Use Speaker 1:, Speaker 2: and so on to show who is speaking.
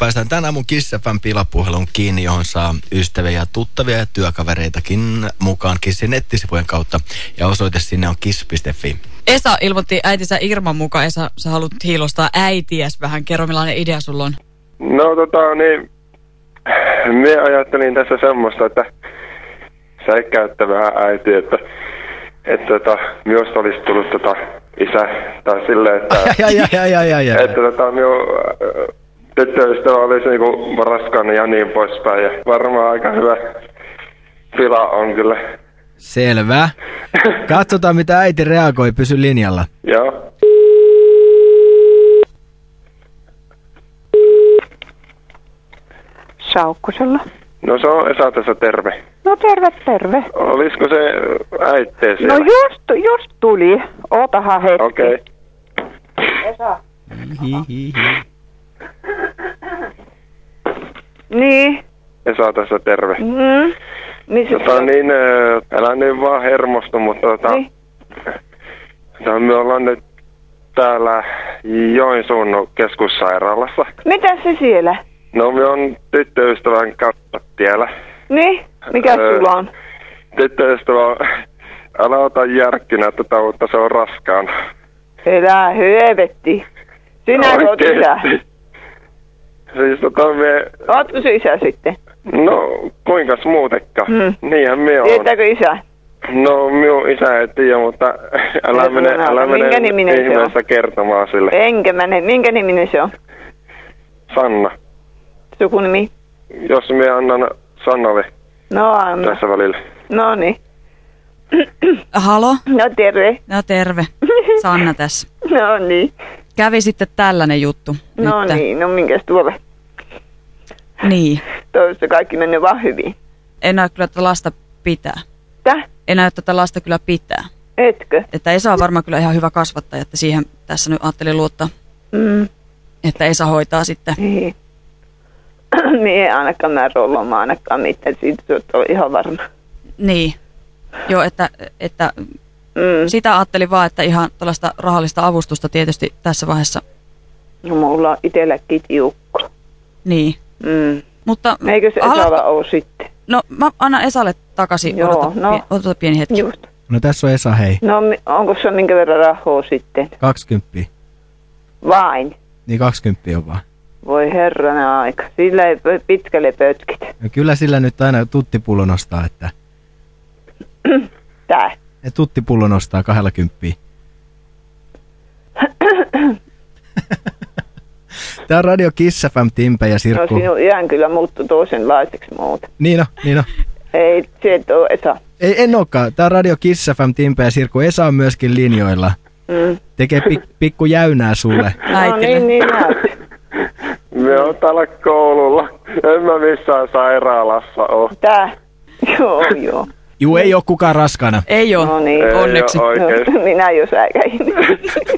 Speaker 1: päästään tänään mun Kissafan pilapuhelun kiinni, johon saa ystäviä ja tuttavia ja työkavereitakin mukaan Kissin nettisivujen kautta. Ja osoite sinne on kiss.fi.
Speaker 2: Esa ilmoitti äitinsä Irman mukaan. Esa, sä haluat hiilostaa äities vähän. Kerro, millainen idea sulla on.
Speaker 3: No tota niin, minä ajattelin tässä semmoista, että säikäyttävää äiti, että että tota, minusta olisi tullut tota isä, tai silleen, että,
Speaker 1: Ai, ai, ai, ai, ai, ai.
Speaker 3: että tota, minun tyttöystävä olisi niinku raskaana ja niin poispäin, ja varmaan aika hyvä fila on kyllä.
Speaker 1: Selvä. Katsotaan, mitä äiti reagoi. Pysy linjalla.
Speaker 3: Joo.
Speaker 4: Saukkosella.
Speaker 3: No se on Esa tässä terve.
Speaker 4: No terve, terve.
Speaker 3: Olisiko se äittee siellä?
Speaker 4: No just, just tuli. Ootahan hetki.
Speaker 3: Okei.
Speaker 4: Esa.
Speaker 1: Hi,
Speaker 4: Niin.
Speaker 3: Esa tässä terve.
Speaker 4: Mm. Missä se
Speaker 3: Tota
Speaker 4: on?
Speaker 3: niin, älä nyt vaan hermostu, mutta tota,
Speaker 4: Niin.
Speaker 3: tota, me ollaan nyt täällä Joensuun keskussairaalassa.
Speaker 4: Mitä se siellä?
Speaker 3: No me on tyttöystävän kautta tiellä.
Speaker 4: Niin? Mikä
Speaker 3: Öö.
Speaker 4: sulla on?
Speaker 3: Tyttöystävä, älä ota järkkinä tätä, mutta se on raskaan.
Speaker 4: Elää hyövetti. Sinä oot isä.
Speaker 3: Siis tota me,
Speaker 4: Ootko se isä sitten?
Speaker 3: no kuinkas muutenkaan.
Speaker 4: Hmm.
Speaker 3: Niinhän me on.
Speaker 4: Tietääkö isä?
Speaker 3: No minun isä ei tiedä, mutta älä
Speaker 4: Ei
Speaker 3: mene, älä mene ihmeessä kertomaan sille.
Speaker 4: Enkä mene. Minkä niminen se on?
Speaker 3: Sanna,
Speaker 4: Sukunimi?
Speaker 3: jos minä annan Sannalle
Speaker 4: No anna.
Speaker 3: tässä välillä.
Speaker 4: No niin.
Speaker 2: Halo?
Speaker 4: No terve.
Speaker 2: No terve. Sanna tässä.
Speaker 4: No niin.
Speaker 2: Kävi sitten tällainen juttu.
Speaker 4: No
Speaker 2: Nyt.
Speaker 4: niin. No minkäs tuolle?
Speaker 2: Niin.
Speaker 4: Toivottavasti kaikki menee vaan hyvin.
Speaker 2: En näe kyllä tätä lasta pitää.
Speaker 4: Täh?
Speaker 2: En näe tätä lasta kyllä pitää.
Speaker 4: Etkö?
Speaker 2: Että Esa on varmaan kyllä ihan hyvä kasvattaja, että siihen tässä nyt ajattelin luottaa,
Speaker 4: Mm.
Speaker 2: että Esa hoitaa sitten.
Speaker 4: Niin. Mie ei ainakaan mä rolloma ainakaan mitään. Siitä oot ihan varma.
Speaker 2: Niin. Joo, että, että
Speaker 4: Mm.
Speaker 2: sitä ajattelin vaan, että ihan tällaista rahallista avustusta tietysti tässä vaiheessa.
Speaker 4: No, mulla on itselläkin tiukka.
Speaker 2: Niin.
Speaker 4: Mm.
Speaker 2: Mutta
Speaker 4: Eikö se Esalla ole sitten?
Speaker 2: No mä annan Esalle takaisin.
Speaker 4: Joo,
Speaker 2: odota,
Speaker 4: no.
Speaker 2: pie- odota pieni hetki.
Speaker 4: Just.
Speaker 1: No tässä on Esa, hei.
Speaker 4: No onko se minkä verran rahaa sitten?
Speaker 1: 20.
Speaker 4: Vain.
Speaker 1: Niin 20 on vaan.
Speaker 4: Voi herranen aika. Sillä ei pitkälle pötkitä.
Speaker 1: No kyllä sillä nyt aina tuttipullo nostaa, että...
Speaker 4: Tää.
Speaker 1: Et tuttipullo nostaa 20. Tää on Radio Kiss FM, Timpe ja
Speaker 4: No
Speaker 1: Sirkku.
Speaker 4: sinun iän kyllä muuttui toisenlaiseksi muuta.
Speaker 1: Niin no, niin no.
Speaker 4: Ei, se et ole Esa.
Speaker 1: Ei, en ookaan. Tää on Radio Kiss FM, Timpe ja Sirkku. Esa on myöskin linjoilla.
Speaker 4: Mm.
Speaker 1: Tekee pik, pikku jäynää sulle.
Speaker 4: No niin, niin näet.
Speaker 3: Me on täällä koululla. En mä missään sairaalassa ole.
Speaker 4: Tää. Joo, joo.
Speaker 1: Juu, ei oo kukaan raskaana.
Speaker 2: Ei ole.
Speaker 4: No niin.
Speaker 3: Ei
Speaker 2: Onneksi.
Speaker 3: oo oikeesti.
Speaker 4: No, minä jos äikäin.